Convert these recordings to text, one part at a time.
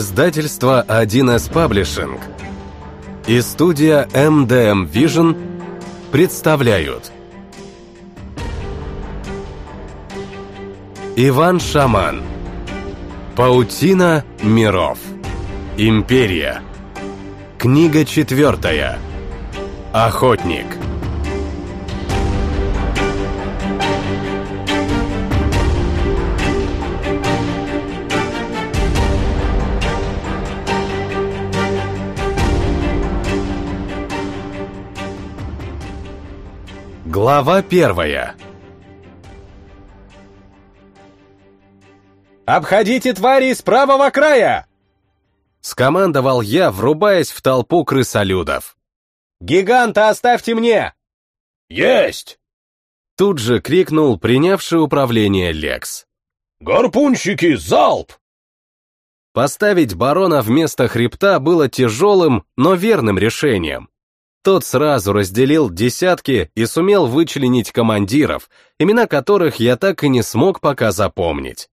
Издательство 1С Паблишинг и студия MDM Vision представляют. Иван Шаман Паутина миров Империя Книга четвертая Охотник Глава первая «Обходите твари с правого края!» Скомандовал я, врубаясь в толпу крысолюдов. «Гиганта оставьте мне!» «Есть!» Тут же крикнул принявший управление Лекс. «Гарпунщики, залп!» Поставить барона вместо хребта было тяжелым, но верным решением. Тот сразу разделил десятки и сумел вычленить командиров, имена которых я так и не смог пока запомнить.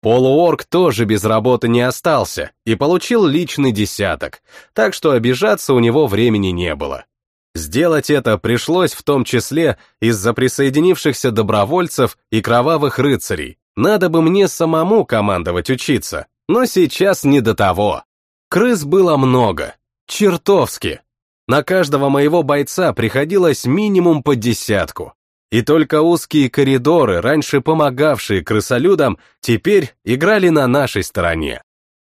Полуорг тоже без работы не остался и получил личный десяток, так что обижаться у него времени не было. Сделать это пришлось в том числе из-за присоединившихся добровольцев и кровавых рыцарей. Надо бы мне самому командовать учиться, но сейчас не до того. Крыс было много, чертовски. На каждого моего бойца приходилось минимум по десятку. И только узкие коридоры, раньше помогавшие крысолюдам, теперь играли на нашей стороне.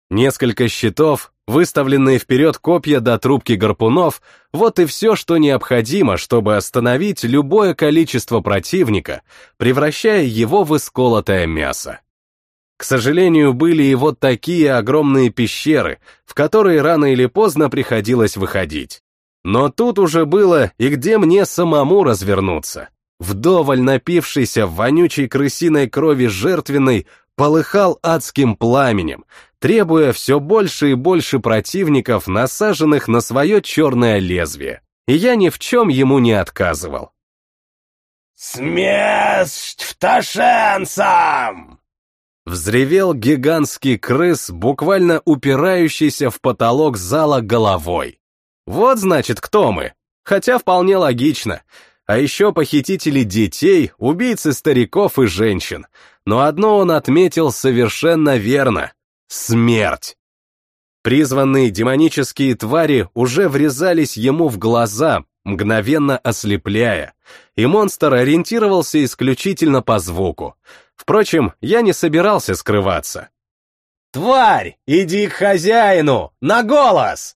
Несколько щитов, выставленные вперед копья до трубки гарпунов, вот и все, что необходимо, чтобы остановить любое количество противника, превращая его в исколотое мясо. К сожалению, были и вот такие огромные пещеры, в которые рано или поздно приходилось выходить. Но тут уже было и где мне самому развернуться. Вдоволь напившийся вонючей крысиной крови жертвенной полыхал адским пламенем, требуя все больше и больше противников, насаженных на свое черное лезвие. И я ни в чем ему не отказывал. «Смерть втошенцам!» Взревел гигантский крыс, буквально упирающийся в потолок зала головой. Вот значит, кто мы. Хотя вполне логично. А еще похитители детей, убийцы стариков и женщин. Но одно он отметил совершенно верно. Смерть. Призванные демонические твари уже врезались ему в глаза, мгновенно ослепляя, и монстр ориентировался исключительно по звуку. Впрочем, я не собирался скрываться. «Тварь, иди к хозяину! На голос!»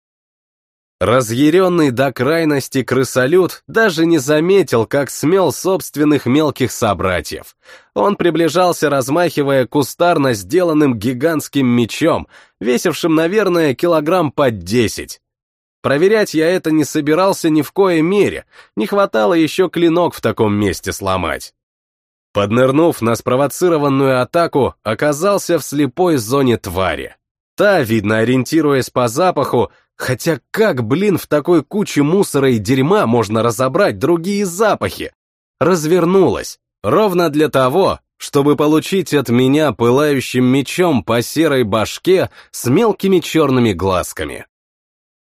Разъяренный до крайности крысолют даже не заметил, как смел собственных мелких собратьев. Он приближался, размахивая кустарно сделанным гигантским мечом, весившим, наверное, килограмм под десять. Проверять я это не собирался ни в коей мере, не хватало еще клинок в таком месте сломать. Поднырнув на спровоцированную атаку, оказался в слепой зоне твари. Та, видно, ориентируясь по запаху, Хотя как, блин, в такой куче мусора и дерьма можно разобрать другие запахи? Развернулась. Ровно для того, чтобы получить от меня пылающим мечом по серой башке с мелкими черными глазками.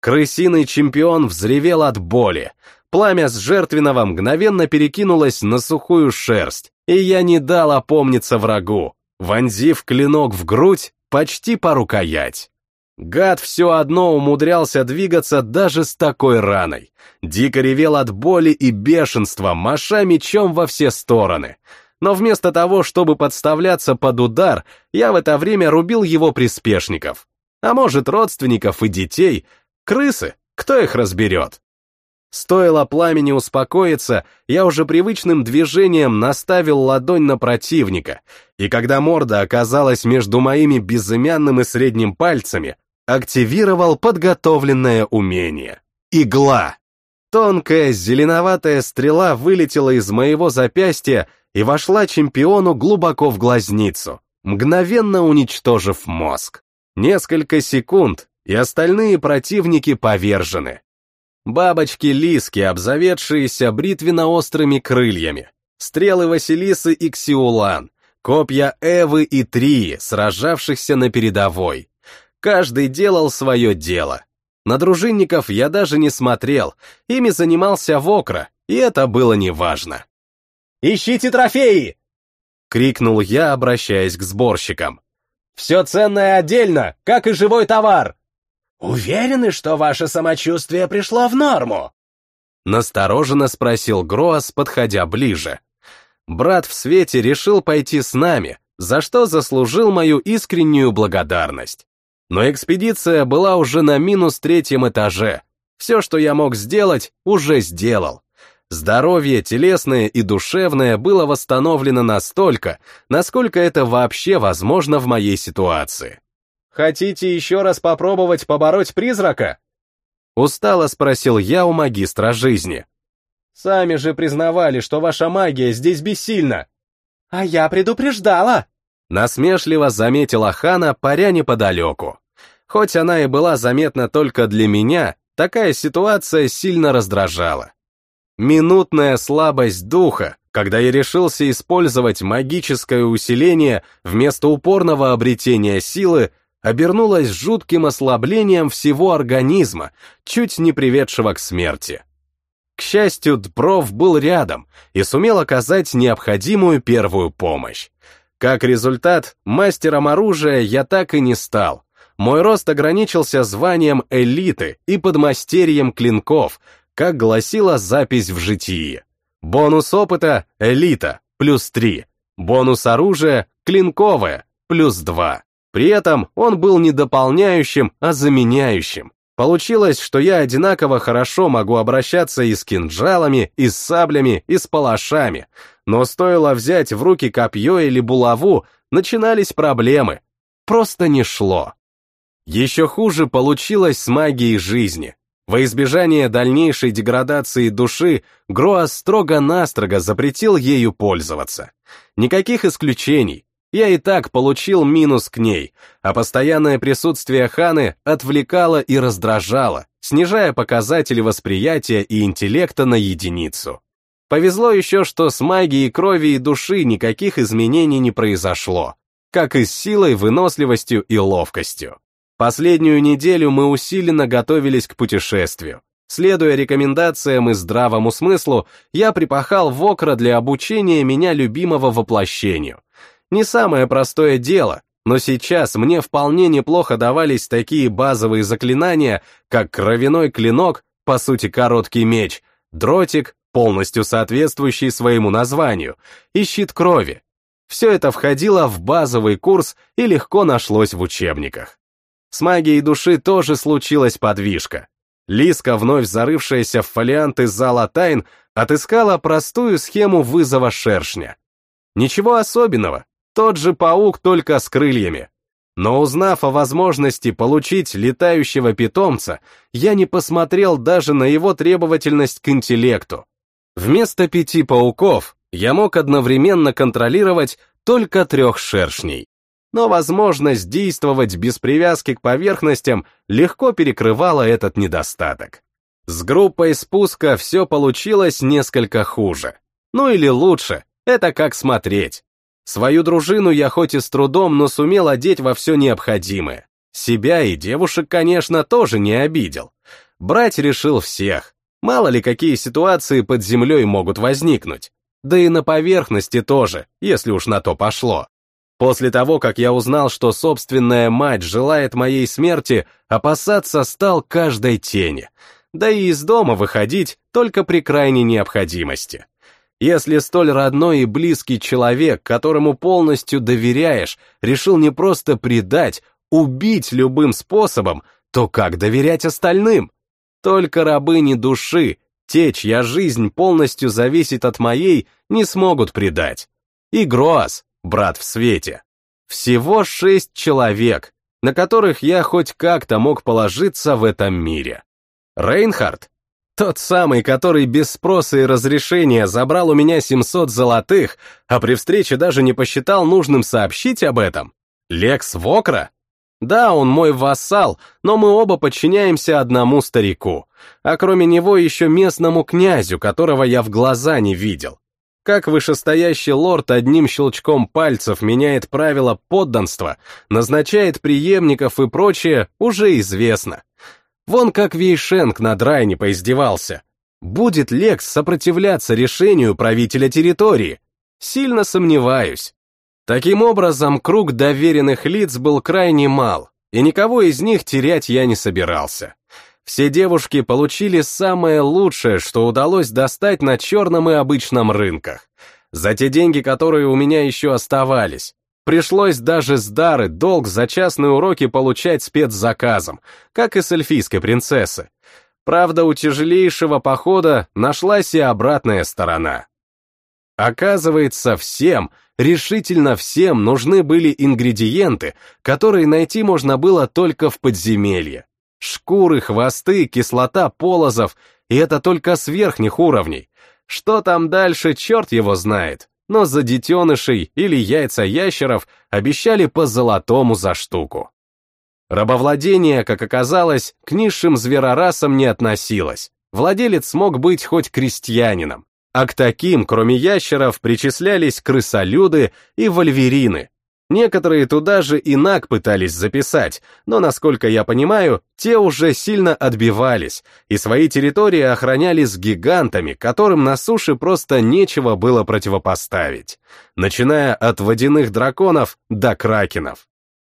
Крысиный чемпион взревел от боли. Пламя с жертвенного мгновенно перекинулось на сухую шерсть, и я не дал опомниться врагу, вонзив клинок в грудь почти по рукоять. Гад все одно умудрялся двигаться даже с такой раной. Дико ревел от боли и бешенства, маша мечом во все стороны. Но вместо того, чтобы подставляться под удар, я в это время рубил его приспешников. А может, родственников и детей. Крысы, кто их разберет? Стоило пламени успокоиться, я уже привычным движением наставил ладонь на противника, и когда морда оказалась между моими безымянным и средним пальцами, активировал подготовленное умение. Игла. Тонкая зеленоватая стрела вылетела из моего запястья и вошла чемпиону глубоко в глазницу, мгновенно уничтожив мозг. Несколько секунд, и остальные противники повержены. Бабочки-лиски, обзаведшиеся бритвенно-острыми крыльями, стрелы Василисы и Ксиулан, копья Эвы и Трии, сражавшихся на передовой, каждый делал свое дело. На дружинников я даже не смотрел, ими занимался Вокра, и это было неважно. «Ищите трофеи!» — крикнул я, обращаясь к сборщикам. «Все ценное отдельно, как и живой товар!» «Уверены, что ваше самочувствие пришло в норму?» Настороженно спросил Гроас, подходя ближе. Брат в свете решил пойти с нами, за что заслужил мою искреннюю благодарность. Но экспедиция была уже на минус третьем этаже. Все, что я мог сделать, уже сделал. Здоровье телесное и душевное было восстановлено настолько, насколько это вообще возможно в моей ситуации. «Хотите еще раз попробовать побороть призрака?» Устало спросил я у магистра жизни. «Сами же признавали, что ваша магия здесь бессильна». «А я предупреждала!» Насмешливо заметила Хана, паря неподалеку. Хоть она и была заметна только для меня, такая ситуация сильно раздражала. Минутная слабость духа, когда я решился использовать магическое усиление вместо упорного обретения силы, обернулась жутким ослаблением всего организма, чуть не приведшего к смерти. К счастью, Дпров был рядом и сумел оказать необходимую первую помощь. Как результат, мастером оружия я так и не стал. Мой рост ограничился званием элиты и подмастерьем клинков, как гласила запись в житии. Бонус опыта — элита, плюс 3. Бонус оружия — клинковое, плюс 2. При этом он был не дополняющим, а заменяющим. Получилось, что я одинаково хорошо могу обращаться и с кинжалами, и с саблями, и с палашами, но стоило взять в руки копье или булаву, начинались проблемы. Просто не шло. Еще хуже получилось с магией жизни. Во избежание дальнейшей деградации души, Гроас строго-настрого запретил ею пользоваться. Никаких исключений, я и так получил минус к ней, а постоянное присутствие Ханы отвлекало и раздражало, снижая показатели восприятия и интеллекта на единицу. Повезло еще, что с магией крови и души никаких изменений не произошло, как и с силой, выносливостью и ловкостью. Последнюю неделю мы усиленно готовились к путешествию. Следуя рекомендациям и здравому смыслу, я припахал в окра для обучения меня любимого воплощению. Не самое простое дело, но сейчас мне вполне неплохо давались такие базовые заклинания, как кровяной клинок, по сути короткий меч, дротик, полностью соответствующий своему названию, и щит крови. Все это входило в базовый курс и легко нашлось в учебниках. С магией души тоже случилась подвижка. Лиска, вновь зарывшаяся в фолианты зала тайн, отыскала простую схему вызова шершня. Ничего особенного, тот же паук, только с крыльями. Но узнав о возможности получить летающего питомца, я не посмотрел даже на его требовательность к интеллекту. Вместо пяти пауков я мог одновременно контролировать только трех шершней. Но возможность действовать без привязки к поверхностям легко перекрывала этот недостаток. С группой спуска все получилось несколько хуже. Ну или лучше, это как смотреть. Свою дружину я хоть и с трудом, но сумел одеть во все необходимое. Себя и девушек, конечно, тоже не обидел. Брать решил всех. Мало ли какие ситуации под землей могут возникнуть. Да и на поверхности тоже, если уж на то пошло. После того, как я узнал, что собственная мать желает моей смерти, опасаться стал каждой тени. Да и из дома выходить только при крайней необходимости. Если столь родной и близкий человек, которому полностью доверяешь, решил не просто предать, убить любым способом, то как доверять остальным? Только рабыни души, те, чья жизнь полностью зависит от моей, не смогут предать. И Гроас, брат в свете. Всего шесть человек, на которых я хоть как-то мог положиться в этом мире. Рейнхард, тот самый, который без спроса и разрешения забрал у меня 700 золотых, а при встрече даже не посчитал нужным сообщить об этом? Лекс Вокра? Да, он мой вассал, но мы оба подчиняемся одному старику, а кроме него еще местному князю, которого я в глаза не видел. Как вышестоящий лорд одним щелчком пальцев меняет правила подданства, назначает преемников и прочее, уже известно. Вон как Вейшенк на Драйне поиздевался. Будет Лекс сопротивляться решению правителя территории? Сильно сомневаюсь. Таким образом, круг доверенных лиц был крайне мал, и никого из них терять я не собирался. Все девушки получили самое лучшее, что удалось достать на черном и обычном рынках. За те деньги, которые у меня еще оставались. Пришлось даже с Дары долг за частные уроки получать спецзаказом, как и с эльфийской принцессы. Правда, у тяжелейшего похода нашлась и обратная сторона. Оказывается, всем, решительно всем нужны были ингредиенты, которые найти можно было только в подземелье. Шкуры, хвосты, кислота полозов, и это только с верхних уровней. Что там дальше, черт его знает. Но за детенышей или яйца ящеров обещали по золотому за штуку. Рабовладение, как оказалось, к низшим зверорасам не относилось. Владелец мог быть хоть крестьянином. А к таким, кроме ящеров, причислялись крысолюды и вольверины, Некоторые туда же и наг пытались записать, но, насколько я понимаю, те уже сильно отбивались и свои территории охраняли с гигантами, которым на суше просто нечего было противопоставить, начиная от водяных драконов до кракенов.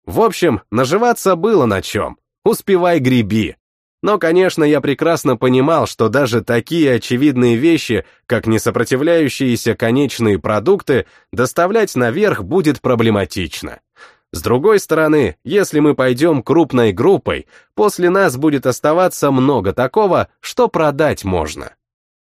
В общем, наживаться было на чем. Успевай греби. Но, конечно, я прекрасно понимал, что даже такие очевидные вещи, как несопротивляющиеся конечные продукты, доставлять наверх будет проблематично. С другой стороны, если мы пойдем крупной группой, после нас будет оставаться много такого, что продать можно.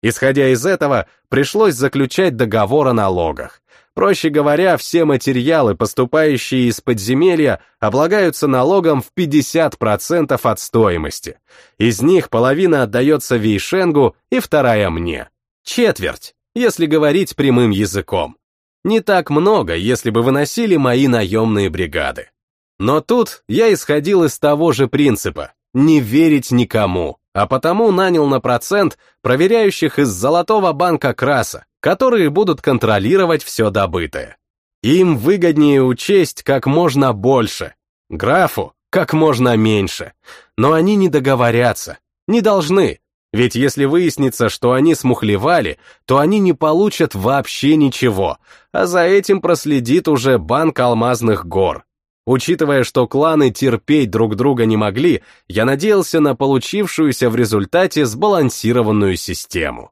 Исходя из этого, пришлось заключать договор о налогах. Проще говоря, все материалы, поступающие из подземелья, облагаются налогом в 50% от стоимости. Из них половина отдается Вейшенгу и вторая мне. Четверть, если говорить прямым языком. Не так много, если бы выносили мои наемные бригады. Но тут я исходил из того же принципа — не верить никому, а потому нанял на процент проверяющих из Золотого банка Краса, которые будут контролировать все добытое. Им выгоднее учесть как можно больше, графу как можно меньше. Но они не договорятся, не должны, ведь если выяснится, что они смухлевали, то они не получат вообще ничего, а за этим проследит уже Банк Алмазных гор. Учитывая, что кланы терпеть друг друга не могли, я надеялся на получившуюся в результате сбалансированную систему.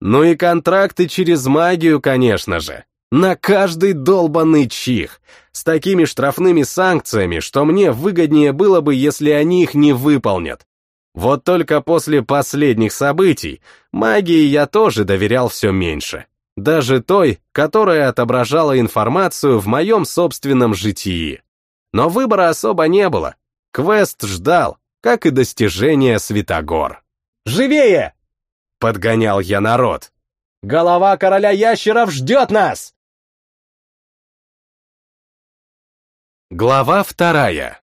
Ну и контракты через магию, конечно же. На каждый долбанный чих. С такими штрафными санкциями, что мне выгоднее было бы, если они их не выполнят. Вот только после последних событий магии я тоже доверял все меньше. Даже той, которая отображала информацию в моем собственном житии. Но выбора особо не было. Квест ждал, как и достижение Святогор. «Живее!» Подгонял я народ. «Голова короля ящеров ждет нас!» Глава вторая.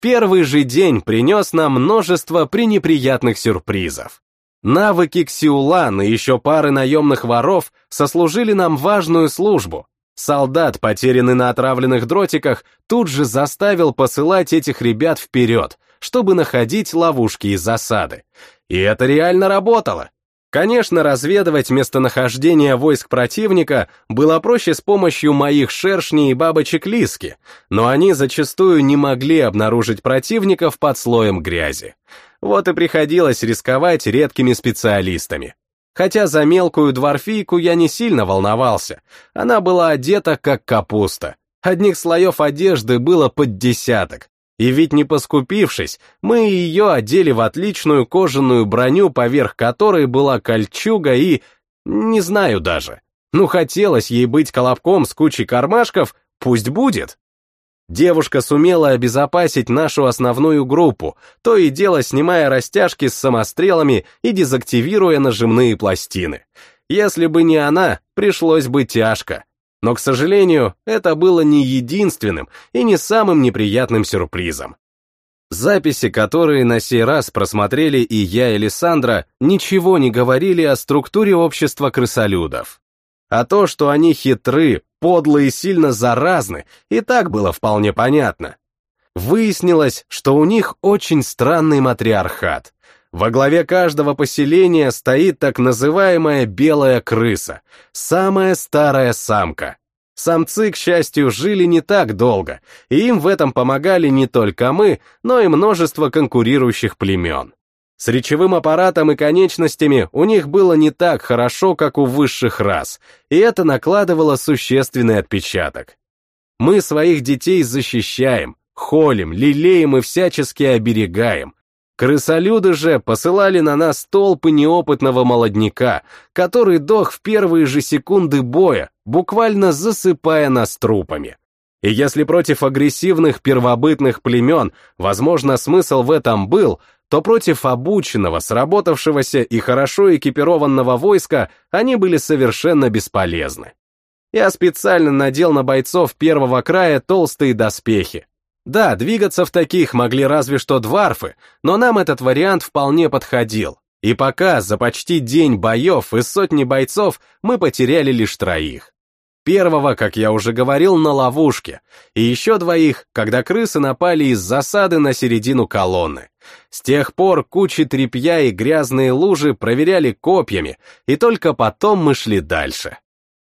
Первый же день принес нам множество пренеприятных сюрпризов. Навыки Ксиулан и еще пары наемных воров сослужили нам важную службу. Солдат, потерянный на отравленных дротиках, тут же заставил посылать этих ребят вперед, чтобы находить ловушки и засады. И это реально работало. Конечно, разведывать местонахождение войск противника было проще с помощью моих шершней и бабочек Лиски, но они зачастую не могли обнаружить противников под слоем грязи. Вот и приходилось рисковать редкими специалистами. Хотя за мелкую дворфийку я не сильно волновался, она была одета как капуста. Одних слоев одежды было под десяток, и ведь не поскупившись, мы ее одели в отличную кожаную броню, поверх которой была кольчуга и... не знаю даже. Ну, хотелось ей быть колобком с кучей кармашков, пусть будет. Девушка сумела обезопасить нашу основную группу, то и дело снимая растяжки с самострелами и дезактивируя нажимные пластины. Если бы не она, пришлось бы тяжко. Но, к сожалению, это было не единственным и не самым неприятным сюрпризом. Записи, которые на сей раз просмотрели и я, и Лиссандра, ничего не говорили о структуре общества крысолюдов. А то, что они хитры, подлы и сильно заразны, и так было вполне понятно. Выяснилось, что у них очень странный матриархат. Во главе каждого поселения стоит так называемая белая крыса, самая старая самка. Самцы, к счастью, жили не так долго, и им в этом помогали не только мы, но и множество конкурирующих племен. С речевым аппаратом и конечностями у них было не так хорошо, как у высших рас, и это накладывало существенный отпечаток. Мы своих детей защищаем, холим, лелеем и всячески оберегаем, Крысолюды же посылали на нас толпы неопытного молодняка, который дох в первые же секунды боя, буквально засыпая нас трупами. И если против агрессивных первобытных племен, возможно, смысл в этом был, то против обученного, сработавшегося и хорошо экипированного войска они были совершенно бесполезны. Я специально надел на бойцов первого края толстые доспехи, да, двигаться в таких могли разве что дварфы, но нам этот вариант вполне подходил. И пока за почти день боев из сотни бойцов мы потеряли лишь троих. Первого, как я уже говорил, на ловушке, и еще двоих, когда крысы напали из засады на середину колонны. С тех пор кучи тряпья и грязные лужи проверяли копьями, и только потом мы шли дальше.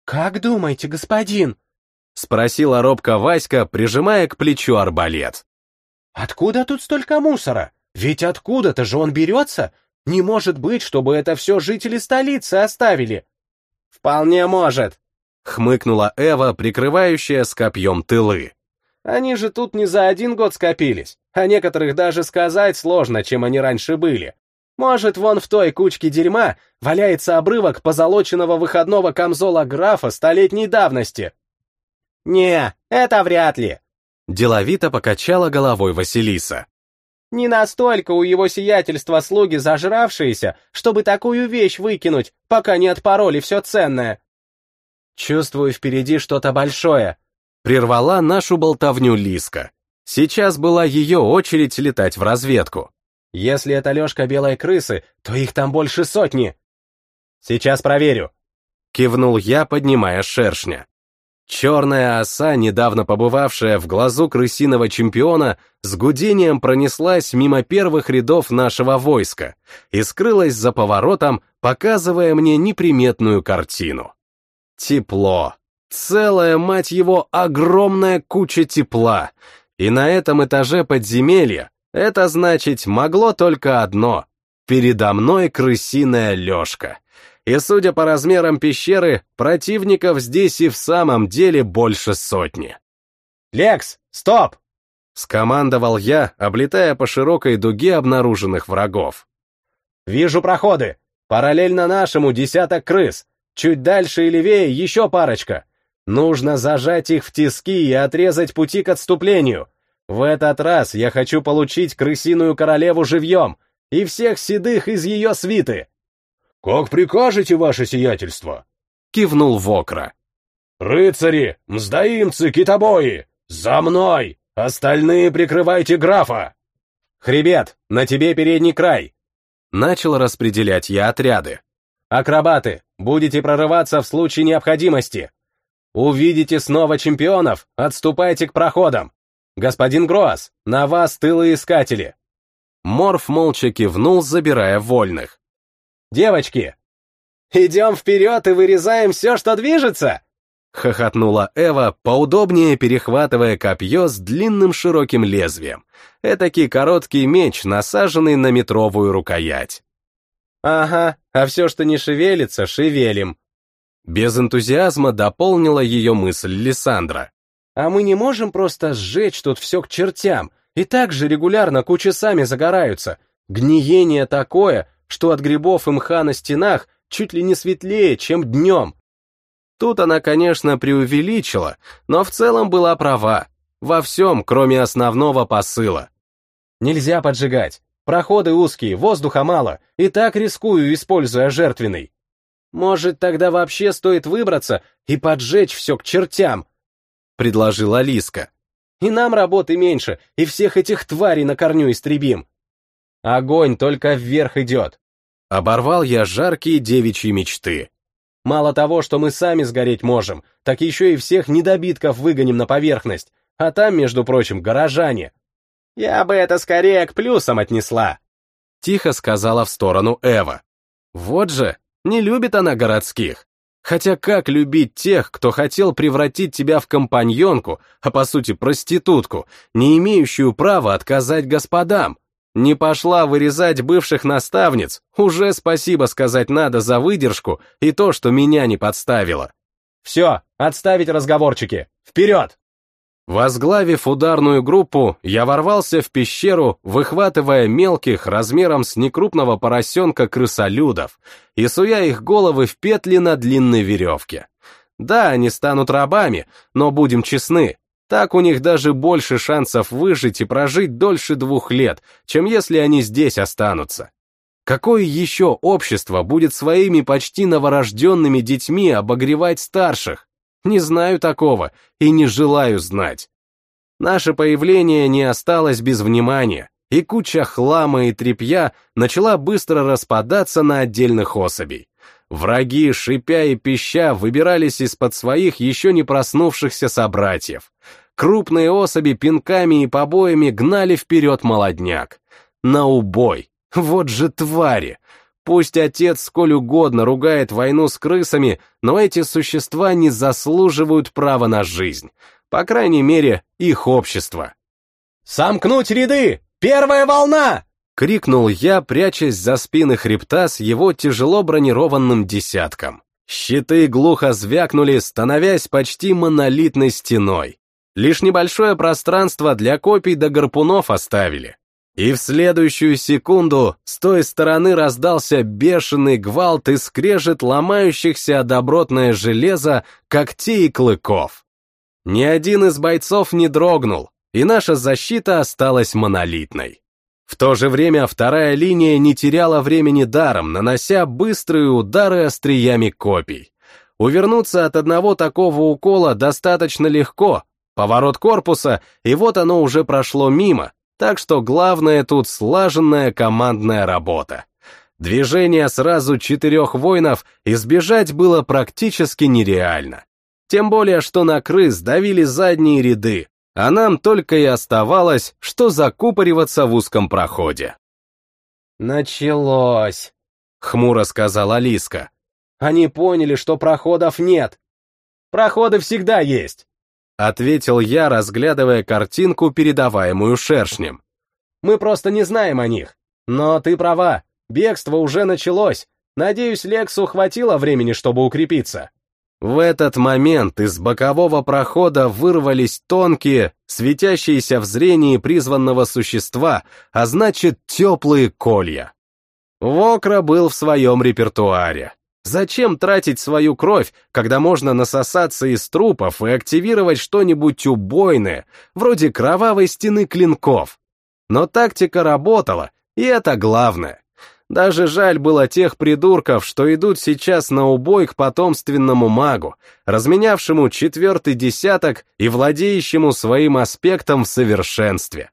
«Как думаете, господин?» — спросила робко Васька, прижимая к плечу арбалет. «Откуда тут столько мусора? Ведь откуда-то же он берется? Не может быть, чтобы это все жители столицы оставили!» «Вполне может», — хмыкнула Эва, прикрывающая с копьем тылы. «Они же тут не за один год скопились, а некоторых даже сказать сложно, чем они раньше были. Может, вон в той кучке дерьма валяется обрывок позолоченного выходного камзола графа столетней давности, «Не, это вряд ли», — деловито покачала головой Василиса. «Не настолько у его сиятельства слуги зажравшиеся, чтобы такую вещь выкинуть, пока не отпороли все ценное». «Чувствую впереди что-то большое», — прервала нашу болтовню Лиска. Сейчас была ее очередь летать в разведку. «Если это Лешка белой крысы, то их там больше сотни». «Сейчас проверю», — кивнул я, поднимая шершня. Черная оса, недавно побывавшая в глазу крысиного чемпиона, с гудением пронеслась мимо первых рядов нашего войска и скрылась за поворотом, показывая мне неприметную картину. Тепло. Целая, мать его, огромная куча тепла. И на этом этаже подземелья это значит могло только одно. Передо мной крысиная лёжка и, судя по размерам пещеры, противников здесь и в самом деле больше сотни. «Лекс, стоп!» — скомандовал я, облетая по широкой дуге обнаруженных врагов. «Вижу проходы. Параллельно нашему десяток крыс. Чуть дальше и левее еще парочка. Нужно зажать их в тиски и отрезать пути к отступлению. В этот раз я хочу получить крысиную королеву живьем и всех седых из ее свиты. «Как прикажете, ваше сиятельство?» — кивнул Вокра. «Рыцари, мздоимцы, китобои! За мной! Остальные прикрывайте графа!» «Хребет, на тебе передний край!» Начал распределять я отряды. «Акробаты, будете прорываться в случае необходимости. Увидите снова чемпионов, отступайте к проходам. Господин Гроас, на вас тылоискатели!» Морф молча кивнул, забирая вольных. Девочки, идем вперед и вырезаем все, что движется!» Хохотнула Эва, поудобнее перехватывая копье с длинным широким лезвием. Этакий короткий меч, насаженный на метровую рукоять. «Ага, а все, что не шевелится, шевелим». Без энтузиазма дополнила ее мысль Лиссандра. «А мы не можем просто сжечь тут все к чертям, и так же регулярно кучи сами загораются. Гниение такое, что от грибов и мха на стенах чуть ли не светлее, чем днем. Тут она, конечно, преувеличила, но в целом была права. Во всем, кроме основного посыла. Нельзя поджигать. Проходы узкие, воздуха мало, и так рискую, используя жертвенный. Может, тогда вообще стоит выбраться и поджечь все к чертям? Предложила Лиска. И нам работы меньше, и всех этих тварей на корню истребим. Огонь только вверх идет. Оборвал я жаркие девичьи мечты. Мало того, что мы сами сгореть можем, так еще и всех недобитков выгоним на поверхность, а там, между прочим, горожане. Я бы это скорее к плюсам отнесла. Тихо сказала в сторону Эва. Вот же, не любит она городских. Хотя как любить тех, кто хотел превратить тебя в компаньонку, а по сути проститутку, не имеющую права отказать господам? Не пошла вырезать бывших наставниц, уже спасибо сказать надо за выдержку и то, что меня не подставила. Все, отставить разговорчики. Вперед! Возглавив ударную группу, я ворвался в пещеру, выхватывая мелких размером с некрупного поросенка крысолюдов и суя их головы в петли на длинной веревке. Да, они станут рабами, но будем честны, так у них даже больше шансов выжить и прожить дольше двух лет, чем если они здесь останутся. Какое еще общество будет своими почти новорожденными детьми обогревать старших? Не знаю такого и не желаю знать. Наше появление не осталось без внимания, и куча хлама и тряпья начала быстро распадаться на отдельных особей. Враги, шипя и пища, выбирались из-под своих еще не проснувшихся собратьев. Крупные особи пинками и побоями гнали вперед молодняк. На убой. Вот же твари! Пусть отец сколь угодно ругает войну с крысами, но эти существа не заслуживают права на жизнь. По крайней мере, их общество. «Сомкнуть ряды! Первая волна!» — крикнул я, прячась за спины хребта с его тяжело бронированным десятком. Щиты глухо звякнули, становясь почти монолитной стеной. Лишь небольшое пространство для копий до гарпунов оставили. И в следующую секунду с той стороны раздался бешеный гвалт и скрежет ломающихся добротное железо когтей и клыков. Ни один из бойцов не дрогнул, и наша защита осталась монолитной. В то же время вторая линия не теряла времени даром, нанося быстрые удары остриями копий. Увернуться от одного такого укола достаточно легко, поворот корпуса, и вот оно уже прошло мимо, так что главное тут слаженная командная работа. Движение сразу четырех воинов избежать было практически нереально. Тем более, что на крыс давили задние ряды, а нам только и оставалось, что закупориваться в узком проходе. «Началось», — хмуро сказала Алиска. «Они поняли, что проходов нет. Проходы всегда есть. — ответил я, разглядывая картинку, передаваемую шершнем. «Мы просто не знаем о них. Но ты права, бегство уже началось. Надеюсь, Лексу хватило времени, чтобы укрепиться». В этот момент из бокового прохода вырвались тонкие, светящиеся в зрении призванного существа, а значит, теплые колья. Вокра был в своем репертуаре. Зачем тратить свою кровь, когда можно насосаться из трупов и активировать что-нибудь убойное, вроде кровавой стены клинков? Но тактика работала, и это главное. Даже жаль было тех придурков, что идут сейчас на убой к потомственному магу, разменявшему четвертый десяток и владеющему своим аспектом в совершенстве.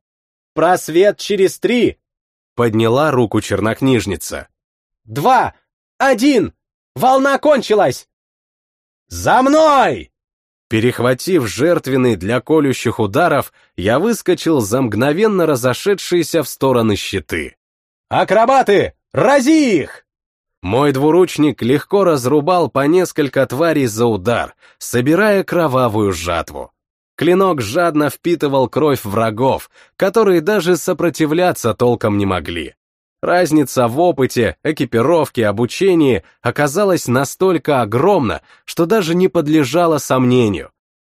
«Просвет через три!» — подняла руку чернокнижница. «Два! Один!» Волна кончилась! За мной! Перехватив жертвенный для колющих ударов, я выскочил за мгновенно разошедшиеся в стороны щиты. «Акробаты! Рази их!» Мой двуручник легко разрубал по несколько тварей за удар, собирая кровавую жатву. Клинок жадно впитывал кровь врагов, которые даже сопротивляться толком не могли. Разница в опыте, экипировке, обучении оказалась настолько огромна, что даже не подлежала сомнению.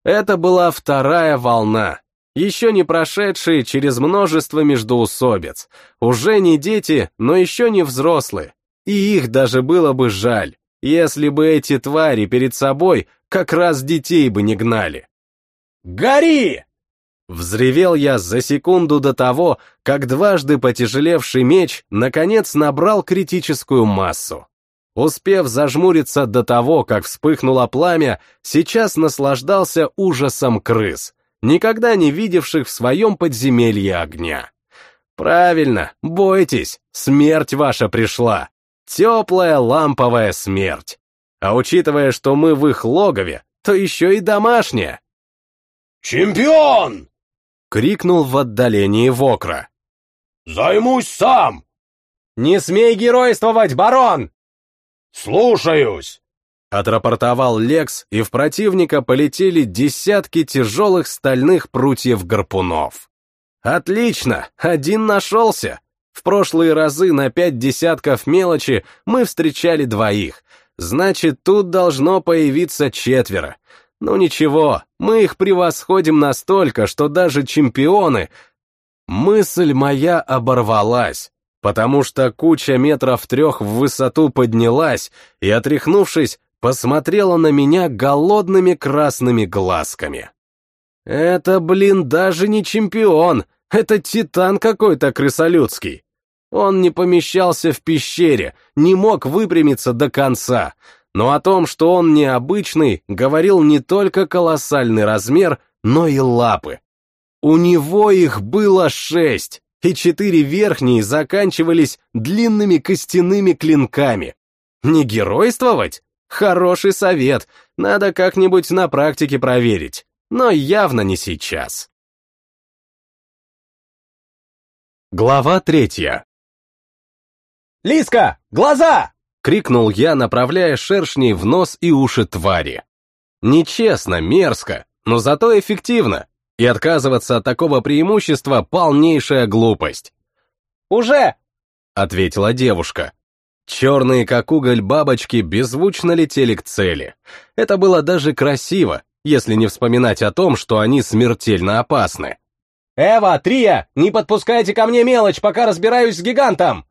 Это была вторая волна, еще не прошедшие через множество междоусобиц, уже не дети, но еще не взрослые, и их даже было бы жаль, если бы эти твари перед собой как раз детей бы не гнали. «Гори!» Взревел я за секунду до того, как дважды потяжелевший меч наконец набрал критическую массу. Успев зажмуриться до того, как вспыхнуло пламя, сейчас наслаждался ужасом крыс. никогда не видевших в своем подземелье огня. Правильно, бойтесь, смерть ваша пришла. Теплая ламповая смерть. А учитывая, что мы в их логове, то еще и домашняя. «Чемпион!» — крикнул в отдалении Вокра. «Займусь сам!» «Не смей геройствовать, барон!» «Слушаюсь!» Отрапортовал Лекс, и в противника полетели десятки тяжелых стальных прутьев-гарпунов. Отлично, один нашелся. В прошлые разы на пять десятков мелочи мы встречали двоих. Значит, тут должно появиться четверо. Ну ничего, мы их превосходим настолько, что даже чемпионы... Мысль моя оборвалась, потому что куча метров трех в высоту поднялась и, отряхнувшись, посмотрела на меня голодными красными глазками. Это, блин, даже не чемпион, это титан какой-то крысолюдский. Он не помещался в пещере, не мог выпрямиться до конца, но о том, что он необычный, говорил не только колоссальный размер, но и лапы. У него их было шесть, и четыре верхние заканчивались длинными костяными клинками. Не геройствовать? Хороший совет, надо как-нибудь на практике проверить, но явно не сейчас. Глава третья. «Лиска, глаза!» — крикнул я, направляя шершней в нос и уши твари. Нечестно, мерзко, но зато эффективно, и отказываться от такого преимущества — полнейшая глупость. «Уже!» — ответила девушка. Черные, как уголь, бабочки беззвучно летели к цели. Это было даже красиво, если не вспоминать о том, что они смертельно опасны. «Эва, Трия, не подпускайте ко мне мелочь, пока разбираюсь с гигантом!»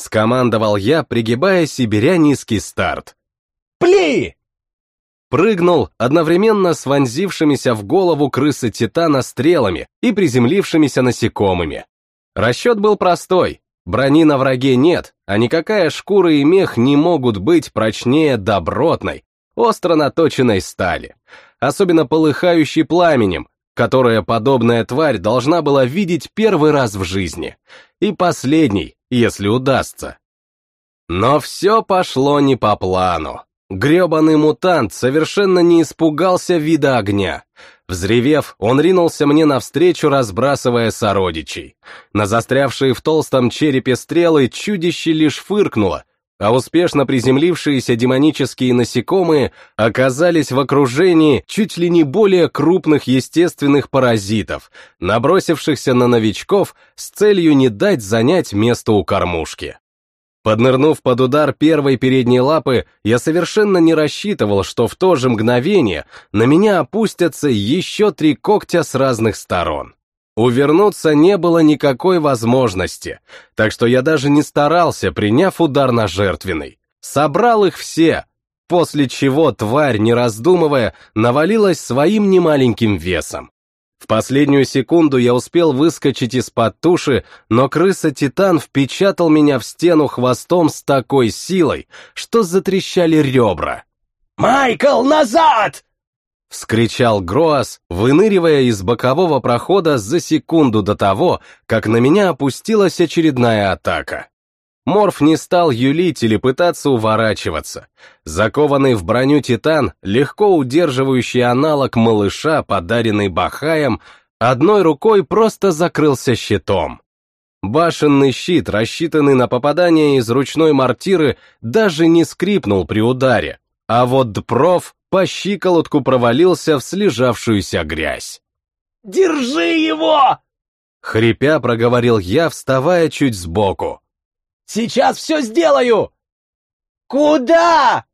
Скомандовал я, пригибая себе низкий старт. «Пли!» Прыгнул, одновременно с вонзившимися в голову крысы Титана стрелами и приземлившимися насекомыми. Расчет был простой, Брони на враге нет, а никакая шкура и мех не могут быть прочнее добротной, остро наточенной стали, особенно полыхающей пламенем, которое подобная тварь должна была видеть первый раз в жизни, и последний, если удастся. Но все пошло не по плану. Гребаный мутант совершенно не испугался вида огня. Взревев, он ринулся мне навстречу, разбрасывая сородичей. На застрявшие в толстом черепе стрелы чудище лишь фыркнуло, а успешно приземлившиеся демонические насекомые оказались в окружении чуть ли не более крупных естественных паразитов, набросившихся на новичков с целью не дать занять место у кормушки. Поднырнув под удар первой передней лапы, я совершенно не рассчитывал, что в то же мгновение на меня опустятся еще три когтя с разных сторон. Увернуться не было никакой возможности, так что я даже не старался, приняв удар на жертвенный. Собрал их все, после чего тварь, не раздумывая, навалилась своим немаленьким весом. В последнюю секунду я успел выскочить из-под туши, но крыса-титан впечатал меня в стену хвостом с такой силой, что затрещали ребра. «Майкл, назад!» — вскричал Гроас, выныривая из бокового прохода за секунду до того, как на меня опустилась очередная атака. Морф не стал юлить или пытаться уворачиваться. Закованный в броню титан, легко удерживающий аналог малыша, подаренный Бахаем, одной рукой просто закрылся щитом. Башенный щит, рассчитанный на попадание из ручной мортиры, даже не скрипнул при ударе, а вот Дпров по щиколотку провалился в слежавшуюся грязь. «Держи его!» Хрипя проговорил я, вставая чуть сбоку. Сейчас все сделаю!» «Куда?»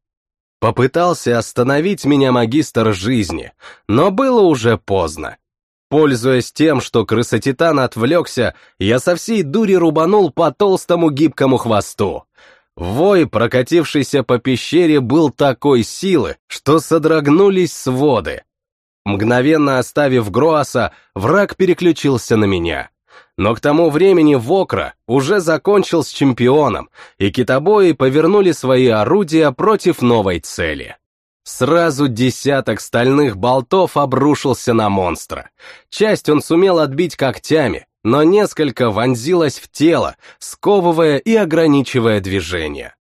Попытался остановить меня магистр жизни, но было уже поздно. Пользуясь тем, что крысотитан отвлекся, я со всей дури рубанул по толстому гибкому хвосту. Вой, прокатившийся по пещере, был такой силы, что содрогнулись своды. Мгновенно оставив Гроаса, враг переключился на меня. Но к тому времени Вокра уже закончил с чемпионом, и китобои повернули свои орудия против новой цели. Сразу десяток стальных болтов обрушился на монстра. Часть он сумел отбить когтями, но несколько вонзилось в тело, сковывая и ограничивая движение.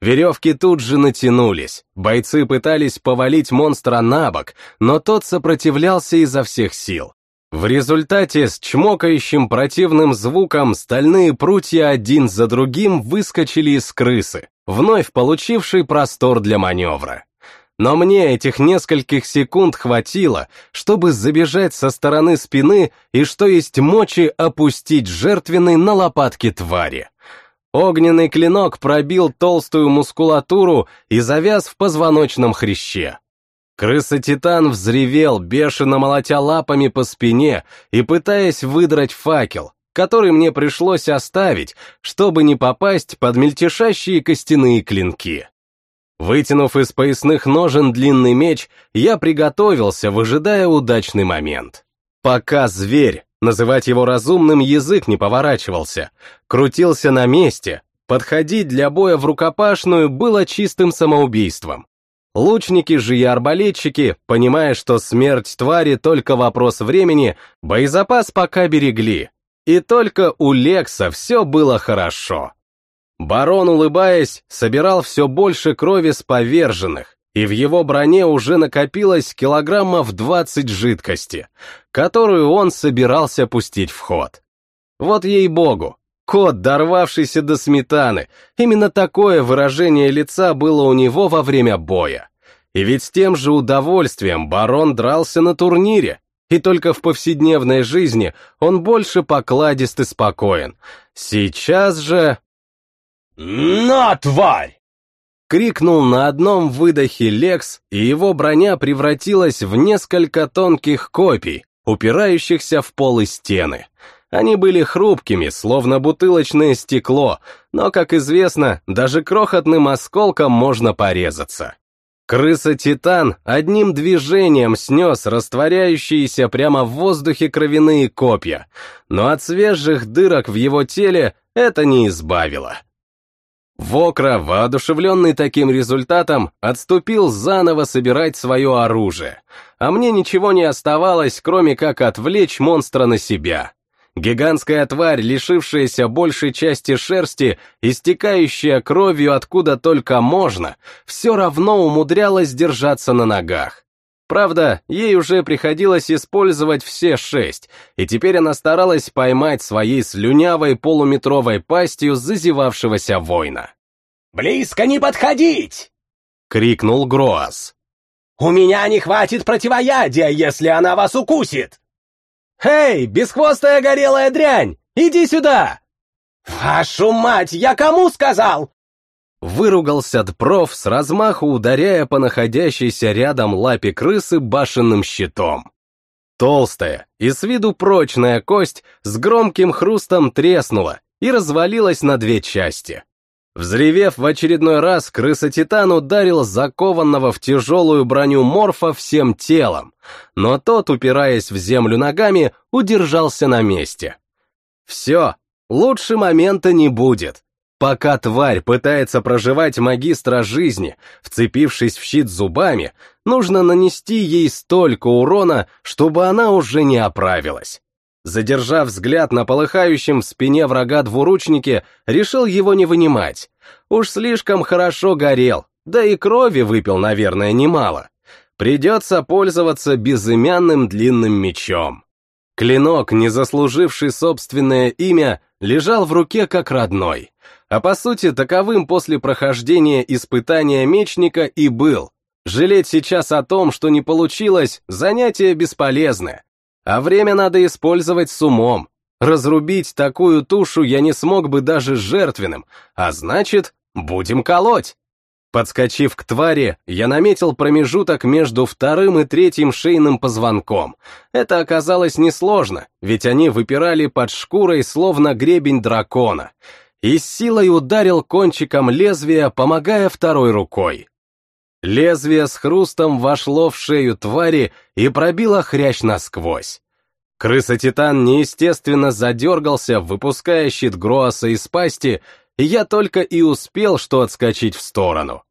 Веревки тут же натянулись, бойцы пытались повалить монстра на бок, но тот сопротивлялся изо всех сил. В результате с чмокающим противным звуком стальные прутья один за другим выскочили из крысы, вновь получивший простор для маневра. Но мне этих нескольких секунд хватило, чтобы забежать со стороны спины и, что есть мочи, опустить жертвенный на лопатки твари. Огненный клинок пробил толстую мускулатуру и завяз в позвоночном хряще. Крыса-титан взревел, бешено молотя лапами по спине и пытаясь выдрать факел, который мне пришлось оставить, чтобы не попасть под мельтешащие костяные клинки. Вытянув из поясных ножен длинный меч, я приготовился, выжидая удачный момент. Пока зверь, называть его разумным язык не поворачивался, крутился на месте, подходить для боя в рукопашную было чистым самоубийством. Лучники же и арбалетчики, понимая, что смерть твари только вопрос времени, боезапас пока берегли. И только у Лекса все было хорошо. Барон, улыбаясь, собирал все больше крови с поверженных, и в его броне уже накопилось килограммов 20 жидкости, которую он собирался пустить в ход. Вот ей-богу, кот, дорвавшийся до сметаны, именно такое выражение лица было у него во время боя. И ведь с тем же удовольствием барон дрался на турнире, и только в повседневной жизни он больше покладист и спокоен. Сейчас же... «На, тварь!» Крикнул на одном выдохе Лекс, и его броня превратилась в несколько тонких копий, упирающихся в пол и стены. Они были хрупкими, словно бутылочное стекло, но, как известно, даже крохотным осколком можно порезаться. Крыса-титан одним движением снес растворяющиеся прямо в воздухе кровяные копья, но от свежих дырок в его теле это не избавило. Вокра, воодушевленный таким результатом, отступил заново собирать свое оружие, а мне ничего не оставалось, кроме как отвлечь монстра на себя. Гигантская тварь, лишившаяся большей части шерсти, истекающая кровью откуда только можно, все равно умудрялась держаться на ногах. Правда, ей уже приходилось использовать все шесть, и теперь она старалась поймать своей слюнявой полуметровой пастью зазевавшегося воина. «Близко не подходить!» — крикнул Гроас. «У меня не хватит противоядия, если она вас укусит!» «Эй, бесхвостая горелая дрянь, иди сюда!» «Вашу мать, я кому сказал?» Выругался Дпров с размаху, ударяя по находящейся рядом лапе крысы башенным щитом. Толстая и с виду прочная кость с громким хрустом треснула и развалилась на две части. Взревев в очередной раз, крыса-титан ударил закованного в тяжелую броню морфа всем телом, но тот, упираясь в землю ногами, удержался на месте. Все, лучше момента не будет. Пока тварь пытается проживать магистра жизни, вцепившись в щит зубами, нужно нанести ей столько урона, чтобы она уже не оправилась. Задержав взгляд на полыхающем в спине врага двуручнике, решил его не вынимать. Уж слишком хорошо горел, да и крови выпил, наверное, немало. Придется пользоваться безымянным длинным мечом. Клинок, не заслуживший собственное имя, лежал в руке как родной а по сути таковым после прохождения испытания мечника и был. Жалеть сейчас о том, что не получилось, занятие бесполезное. А время надо использовать с умом. Разрубить такую тушу я не смог бы даже жертвенным, а значит, будем колоть. Подскочив к твари, я наметил промежуток между вторым и третьим шейным позвонком. Это оказалось несложно, ведь они выпирали под шкурой, словно гребень дракона и с силой ударил кончиком лезвия, помогая второй рукой. Лезвие с хрустом вошло в шею твари и пробило хрящ насквозь. Крыса-титан неестественно задергался, выпуская щит Гроаса из пасти, и я только и успел что отскочить в сторону.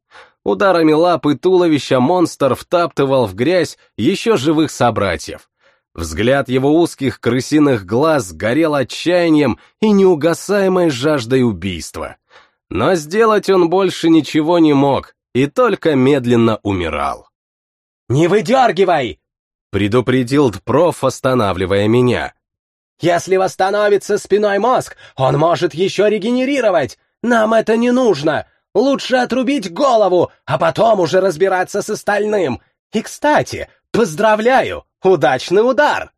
Ударами лап и туловища монстр втаптывал в грязь еще живых собратьев. Взгляд его узких крысиных глаз горел отчаянием и неугасаемой жаждой убийства. Но сделать он больше ничего не мог и только медленно умирал. «Не выдергивай!» — предупредил Дпроф, останавливая меня. «Если восстановится спиной мозг, он может еще регенерировать! Нам это не нужно! Лучше отрубить голову, а потом уже разбираться с остальным! И, кстати, поздравляю! Удачный удар!»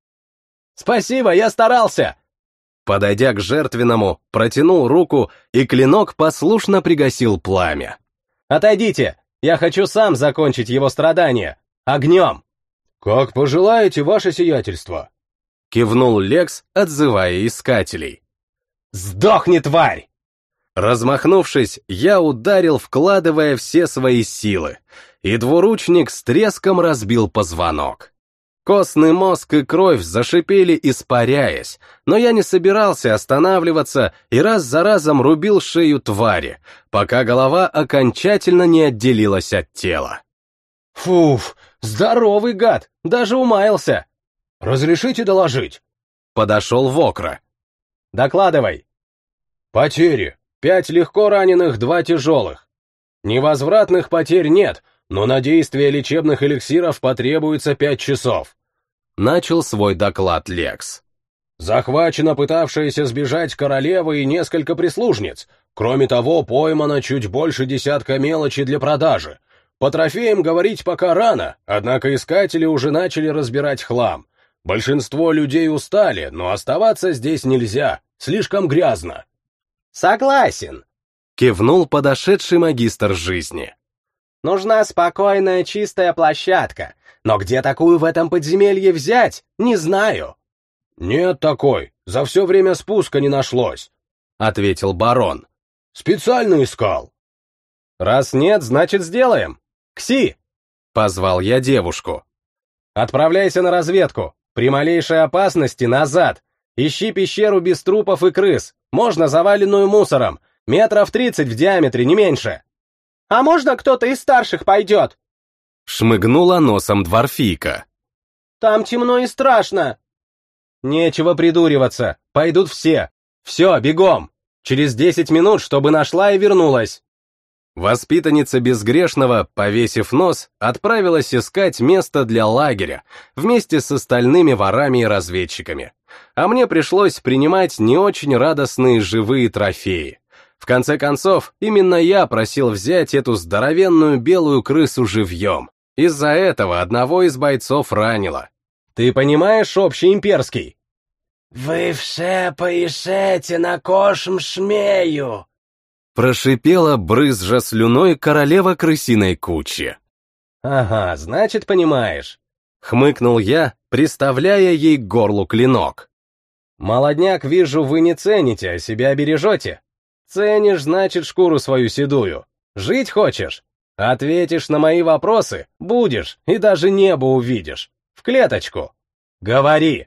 «Спасибо, я старался!» Подойдя к жертвенному, протянул руку, и клинок послушно пригасил пламя. «Отойдите! Я хочу сам закончить его страдания! Огнем!» «Как пожелаете, ваше сиятельство!» Кивнул Лекс, отзывая искателей. «Сдохни, тварь!» Размахнувшись, я ударил, вкладывая все свои силы, и двуручник с треском разбил позвонок. Костный мозг и кровь зашипели, испаряясь, но я не собирался останавливаться и раз за разом рубил шею твари, пока голова окончательно не отделилась от тела. «Фуф, здоровый гад, даже умаялся!» «Разрешите доложить?» Подошел Вокра. «Докладывай». «Потери. Пять легко раненых, два тяжелых. Невозвратных потерь нет, но на действие лечебных эликсиров потребуется пять часов. Начал свой доклад Лекс. Захвачена пытавшаяся сбежать королева и несколько прислужниц. Кроме того, поймано чуть больше десятка мелочи для продажи. По трофеям говорить пока рано, однако искатели уже начали разбирать хлам. Большинство людей устали, но оставаться здесь нельзя, слишком грязно. «Согласен», — кивнул подошедший магистр жизни. «Нужна спокойная чистая площадка, но где такую в этом подземелье взять, не знаю». «Нет такой, за все время спуска не нашлось», — ответил барон. «Специально искал». «Раз нет, значит сделаем. Кси!» — позвал я девушку. «Отправляйся на разведку. При малейшей опасности назад. Ищи пещеру без трупов и крыс, можно заваленную мусором, метров тридцать в диаметре, не меньше. А можно кто-то из старших пойдет? Шмыгнула носом дворфийка. Там темно и страшно. Нечего придуриваться, пойдут все. Все, бегом. Через десять минут, чтобы нашла и вернулась. Воспитанница безгрешного, повесив нос, отправилась искать место для лагеря вместе с остальными ворами и разведчиками. А мне пришлось принимать не очень радостные живые трофеи. В конце концов, именно я просил взять эту здоровенную белую крысу живьем. Из-за этого одного из бойцов ранило. Ты понимаешь общий имперский? «Вы все поишете на кошм шмею!» Прошипела, брызжа слюной королева крысиной кучи. «Ага, значит, понимаешь». Хмыкнул я, приставляя ей к горлу клинок. «Молодняк, вижу, вы не цените, а себя бережете. Ценишь, значит, шкуру свою седую. Жить хочешь? Ответишь на мои вопросы, будешь, и даже небо увидишь. В клеточку. Говори!»